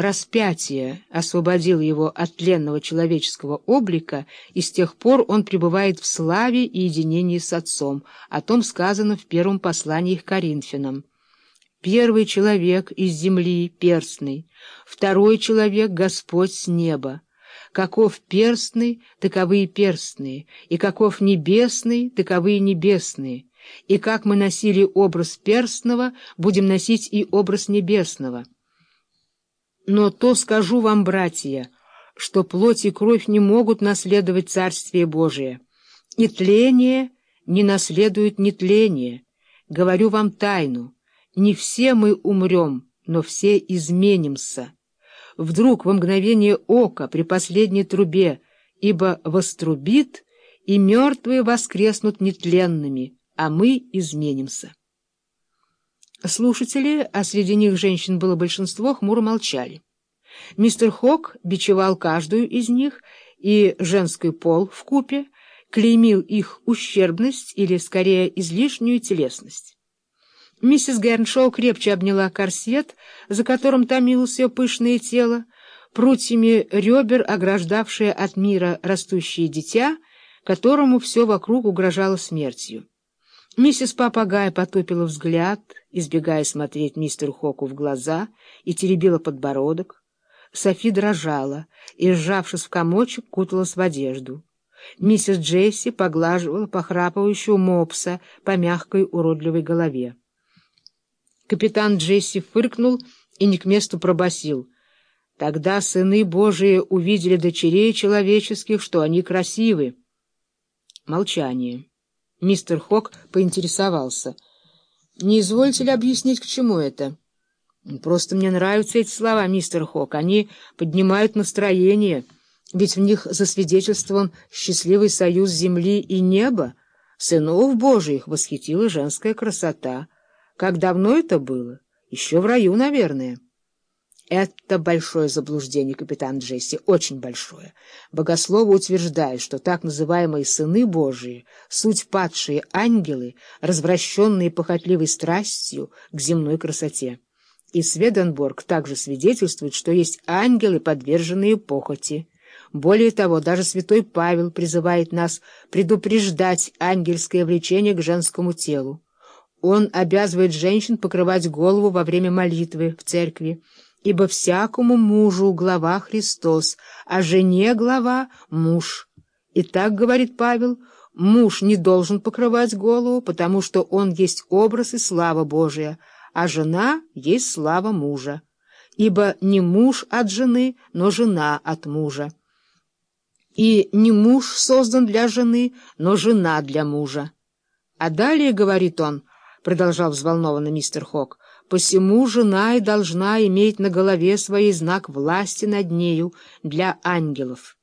распятие освободило его от тленного человеческого облика, и с тех пор он пребывает в славе и единении с Отцом. О том сказано в первом послании к Коринфянам. Первый человек из земли — перстный, второй человек — Господь с неба. Каков перстный, таковы и перстные, и каков небесный, таковы и небесные. И как мы носили образ перстного, будем носить и образ небесного. Но то скажу вам, братья, что плоть и кровь не могут наследовать Царствие Божие, и тление не наследует нетление. Говорю вам тайну, не все мы умрем, но все изменимся. Вдруг во мгновение ока при последней трубе, ибо вострубит, и мертвые воскреснут нетленными, а мы изменимся. Слушатели, а среди них женщин было большинство, хмуро молчали. Мистер Хок бичевал каждую из них, и женский пол в купе клеймил их ущербность или, скорее, излишнюю телесность. Миссис Герншоу крепче обняла корсет, за которым томилось ее пышное тело, прутьями ребер, ограждавшее от мира растущее дитя, которому все вокруг угрожало смертью. Миссис Папагай потупила взгляд, избегая смотреть мистеру Хоку в глаза, и теребила подбородок. Софи дрожала и, сжавшись в комочек, куталась в одежду. Миссис Джесси поглаживала похрапывающего мопса по мягкой уродливой голове. Капитан Джесси фыркнул и не к месту пробасил. Тогда сыны Божии увидели дочерей человеческих, что они красивы. Молчание. Мистер Хок поинтересовался. «Не извольте ли объяснить, к чему это?» «Просто мне нравятся эти слова, мистер Хок. Они поднимают настроение, ведь в них засвидетельствован счастливый союз земли и неба. Сынов Божиих восхитила женская красота. Как давно это было? Еще в раю, наверное». Это большое заблуждение, капитан Джесси, очень большое. Богословы утверждают, что так называемые сыны Божии — суть падшие ангелы, развращенные похотливой страстью к земной красоте. И Сведенборг также свидетельствует, что есть ангелы, подверженные похоти. Более того, даже святой Павел призывает нас предупреждать ангельское влечение к женскому телу. Он обязывает женщин покрывать голову во время молитвы в церкви, ибо всякому мужу глава Христос, а жене глава — муж. И так, говорит Павел, муж не должен покрывать голову, потому что он есть образ и слава Божия, а жена есть слава мужа. Ибо не муж от жены, но жена от мужа. И не муж создан для жены, но жена для мужа. А далее, говорит он, — продолжал взволнованно мистер Хок, — Посему жена и должна иметь на голове своей знак власти над нею для ангелов.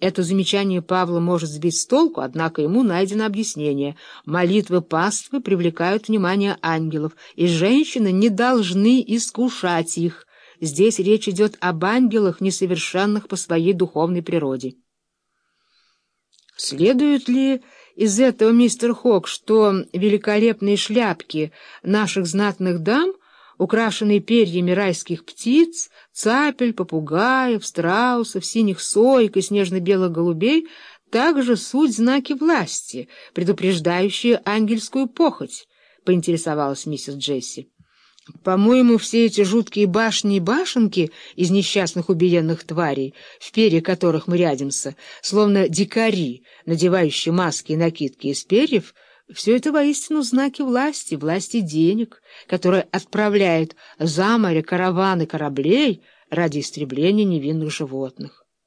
Это замечание Павла может сбить с толку, однако ему найдено объяснение. Молитвы паствы привлекают внимание ангелов, и женщины не должны искушать их. Здесь речь идет об ангелах, несовершенных по своей духовной природе. Следует ли из этого, мистер Хок, что великолепные шляпки наших знатных дам, украшенные перьями райских птиц, цапель, попугаев, страусов, синих соек и снежно-белых голубей, также суть знаки власти, предупреждающие ангельскую похоть, — поинтересовалась миссис Джесси. По-моему, все эти жуткие башни и башенки из несчастных убиенных тварей, в перья которых мы рядимся, словно дикари, надевающие маски и накидки из перьев, все это воистину знаки власти, власти денег, которые отправляют за море караваны кораблей ради истребления невинных животных.